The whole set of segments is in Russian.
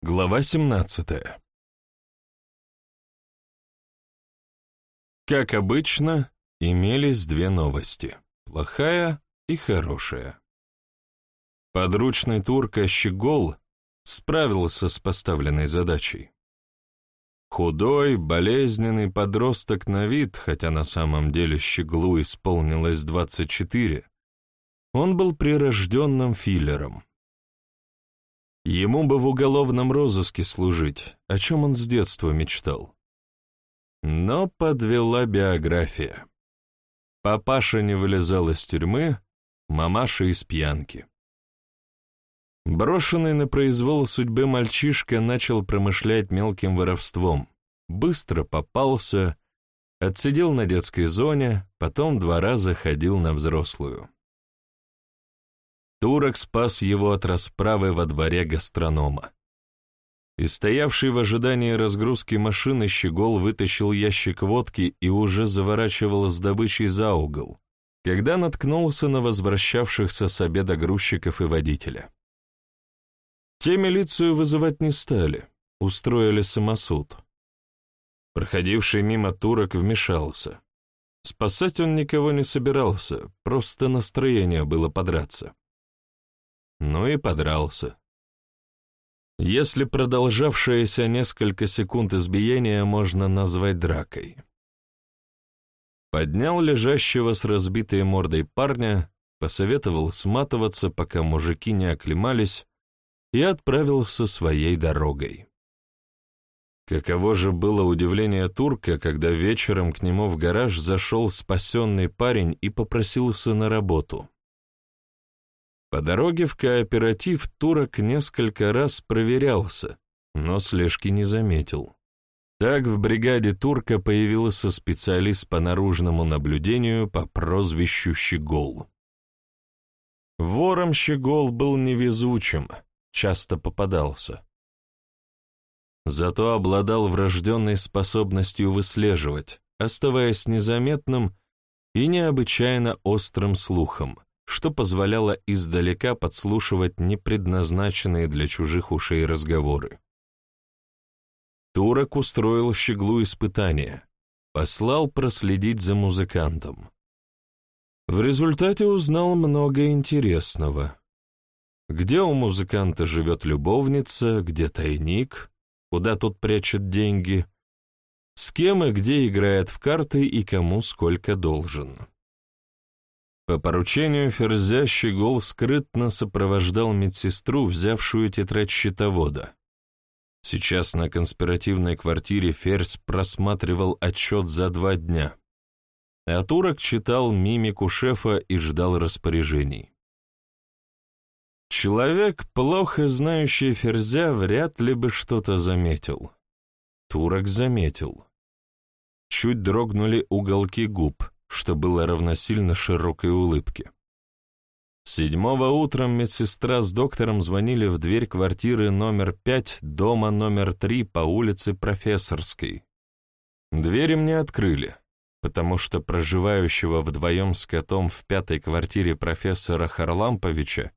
Глава 17 Как обычно, имелись две новости — плохая и хорошая. Подручный турка Щегол справился с поставленной задачей. Худой, болезненный подросток на вид, хотя на самом деле Щеглу исполнилось 24, он был прирожденным филлером — Ему бы в уголовном розыске служить, о чем он с детства мечтал. Но подвела биография. Папаша не вылезал из тюрьмы, мамаша из пьянки. Брошенный на произвол судьбы мальчишка начал промышлять мелким воровством, быстро попался, отсидел на детской зоне, потом два раза ходил на взрослую. Турок спас его от расправы во дворе гастронома. И стоявший в ожидании разгрузки машины щегол вытащил ящик водки и уже заворачивал с добычей за угол, когда наткнулся на возвращавшихся с обеда грузчиков и водителя. Те милицию вызывать не стали, устроили самосуд. Проходивший мимо турок вмешался. Спасать он никого не собирался, просто настроение было подраться ну и подрался. Если продолжавшееся несколько секунд избиения можно назвать дракой. Поднял лежащего с разбитой мордой парня, посоветовал сматываться, пока мужики не оклемались, и отправился своей дорогой. Каково же было удивление турка, когда вечером к нему в гараж зашел спасенный парень и попросился на работу. По дороге в кооператив турок несколько раз проверялся, но слежки не заметил. Так в бригаде турка появился специалист по наружному наблюдению по прозвищу Щегол. Вором Щегол был невезучим, часто попадался. Зато обладал врожденной способностью выслеживать, оставаясь незаметным и необычайно острым слухом что позволяло издалека подслушивать непредназначенные для чужих ушей разговоры. Турок устроил щеглу испытание, послал проследить за музыкантом. В результате узнал много интересного. Где у музыканта живет любовница, где тайник, куда тот прячет деньги, с кем и где играет в карты и кому сколько должен. По поручению Ферзя Щегол скрытно сопровождал медсестру, взявшую тетрадь счетовода. Сейчас на конспиративной квартире Ферзь просматривал отчет за два дня, а читал мимику шефа и ждал распоряжений. Человек, плохо знающий Ферзя, вряд ли бы что-то заметил. Турок заметил. Чуть дрогнули уголки губ — что было равносильно широкой улыбке. Седьмого утром медсестра с доктором звонили в дверь квартиры номер пять, дома номер три по улице Профессорской. Дверь им не открыли, потому что проживающего вдвоем с котом в пятой квартире профессора Харламповича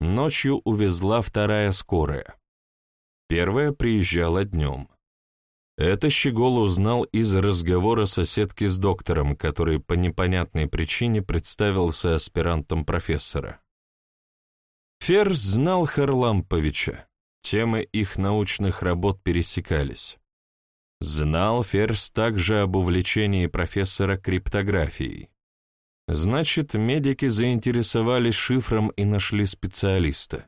ночью увезла вторая скорая. Первая приезжала днем. Это Щегол узнал из разговора соседки с доктором, который по непонятной причине представился аспирантом профессора. Ферзь знал Харламповича, темы их научных работ пересекались. Знал Ферзь также об увлечении профессора криптографией. Значит, медики заинтересовались шифром и нашли специалиста.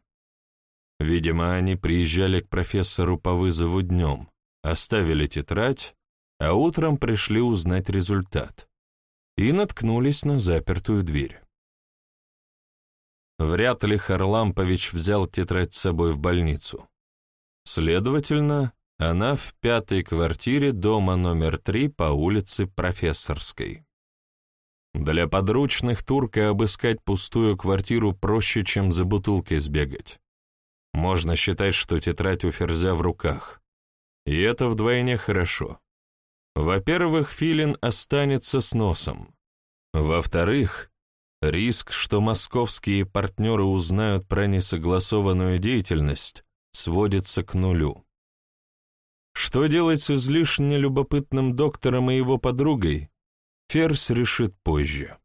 Видимо, они приезжали к профессору по вызову днем оставили тетрадь, а утром пришли узнать результат и наткнулись на запертую дверь. Вряд ли Харлампович взял тетрадь с собой в больницу. Следовательно, она в пятой квартире дома номер три по улице Профессорской. Для подручных турка обыскать пустую квартиру проще, чем за бутылкой сбегать. Можно считать, что тетрадь у Ферзя в руках. И это вдвойне хорошо. Во-первых, филин останется с носом. Во-вторых, риск, что московские партнеры узнают про несогласованную деятельность, сводится к нулю. Что делать с излишне любопытным доктором и его подругой, Ферзь решит позже.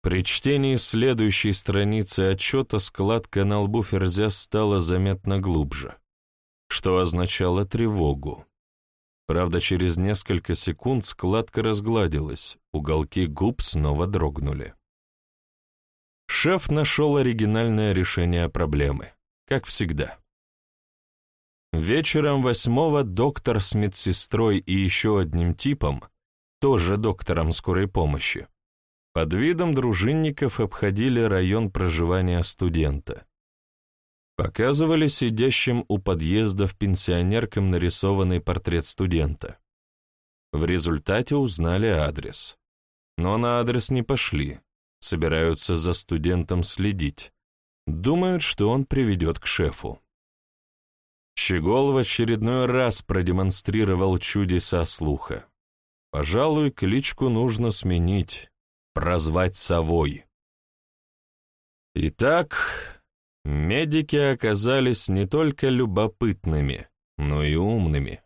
При чтении следующей страницы отчета складка на лбу Ферзя стала заметно глубже, что означало тревогу. Правда, через несколько секунд складка разгладилась, уголки губ снова дрогнули. Шеф нашел оригинальное решение проблемы, как всегда. Вечером восьмого доктор с медсестрой и еще одним типом, тоже доктором скорой помощи, под видом дружинников обходили район проживания студента. Показывали сидящим у подъезда в пенсионеркам нарисованный портрет студента. В результате узнали адрес. Но на адрес не пошли, собираются за студентом следить. Думают, что он приведет к шефу. Щегол в очередной раз продемонстрировал чудеса слуха. Пожалуй, кличку нужно сменить, прозвать совой. Итак, медики оказались не только любопытными, но и умными.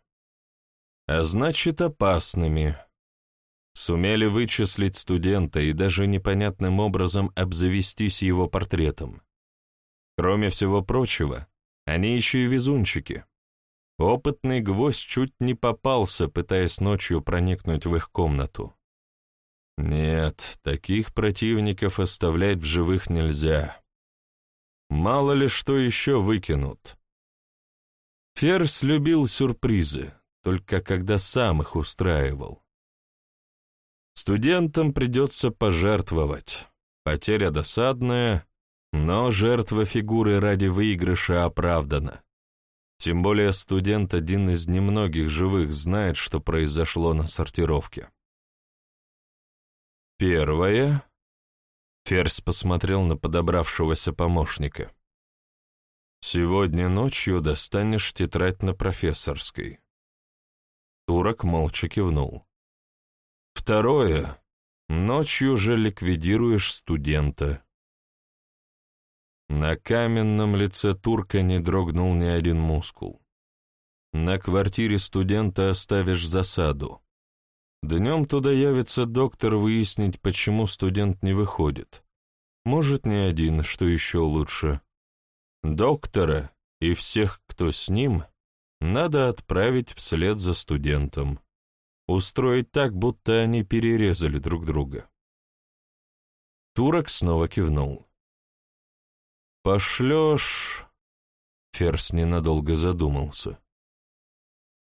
А значит, опасными сумели вычислить студента и даже непонятным образом обзавестись его портретом. Кроме всего прочего, они еще и везунчики. Опытный гвоздь чуть не попался, пытаясь ночью проникнуть в их комнату. Нет, таких противников оставлять в живых нельзя. Мало ли что еще выкинут. Ферс любил сюрпризы, только когда сам их устраивал. Студентам придется пожертвовать. Потеря досадная, но жертва фигуры ради выигрыша оправдана. Тем более студент один из немногих живых знает, что произошло на сортировке. Первое. Ферзь посмотрел на подобравшегося помощника. Сегодня ночью достанешь тетрадь на профессорской. Турок молча кивнул. Второе. Ночью же ликвидируешь студента. На каменном лице турка не дрогнул ни один мускул. На квартире студента оставишь засаду. Днем туда явится доктор выяснить, почему студент не выходит. Может, не один, что еще лучше. Доктора и всех, кто с ним, надо отправить вслед за студентом устроить так, будто они перерезали друг друга. Турок снова кивнул. «Пошлешь...» Ферс ненадолго задумался.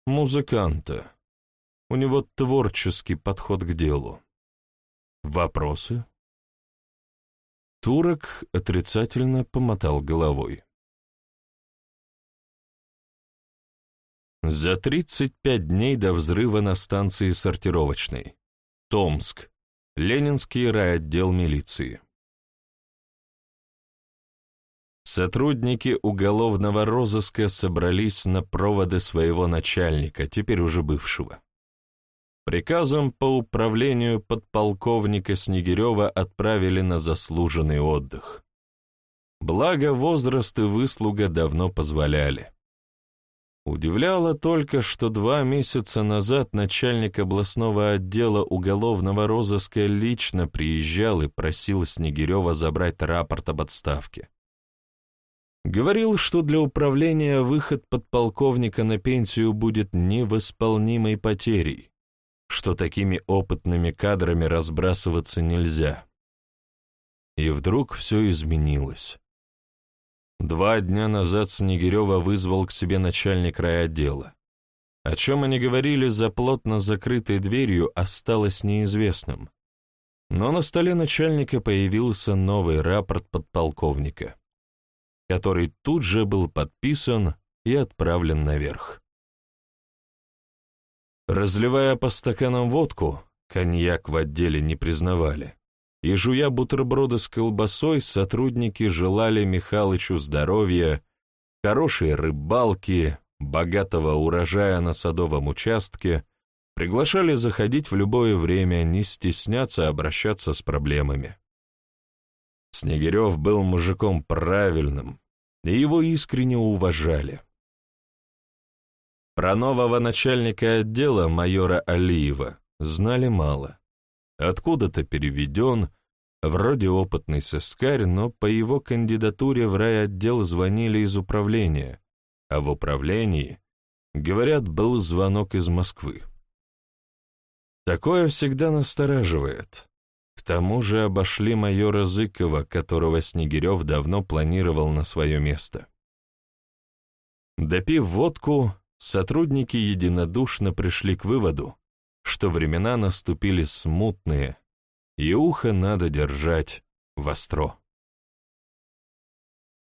«Музыканта. У него творческий подход к делу. Вопросы?» Турок отрицательно помотал головой. За 35 дней до взрыва на станции сортировочной. Томск. Ленинский райотдел милиции. Сотрудники уголовного розыска собрались на проводы своего начальника, теперь уже бывшего. Приказом по управлению подполковника Снегирева отправили на заслуженный отдых. Благо возраст и выслуга давно позволяли. Удивляло только, что два месяца назад начальник областного отдела уголовного розыска лично приезжал и просил Снегирева забрать рапорт об отставке. Говорил, что для управления выход подполковника на пенсию будет невосполнимой потерей, что такими опытными кадрами разбрасываться нельзя. И вдруг все изменилось. Два дня назад Снегирева вызвал к себе начальник райотдела. О чем они говорили за плотно закрытой дверью, осталось неизвестным. Но на столе начальника появился новый рапорт подполковника, который тут же был подписан и отправлен наверх. Разливая по стаканам водку, коньяк в отделе не признавали, и, жуя бутерброды с колбасой, сотрудники желали Михалычу здоровья, хорошей рыбалки, богатого урожая на садовом участке, приглашали заходить в любое время, не стесняться обращаться с проблемами. Снегирев был мужиком правильным, и его искренне уважали. Про нового начальника отдела, майора Алиева, знали мало. Откуда-то переведен, вроде опытный сыскарь, но по его кандидатуре в райотдел звонили из управления, а в управлении, говорят, был звонок из Москвы. Такое всегда настораживает. К тому же обошли майора Зыкова, которого Снегирев давно планировал на свое место. Допив водку, сотрудники единодушно пришли к выводу, что времена наступили смутные, и ухо надо держать востро.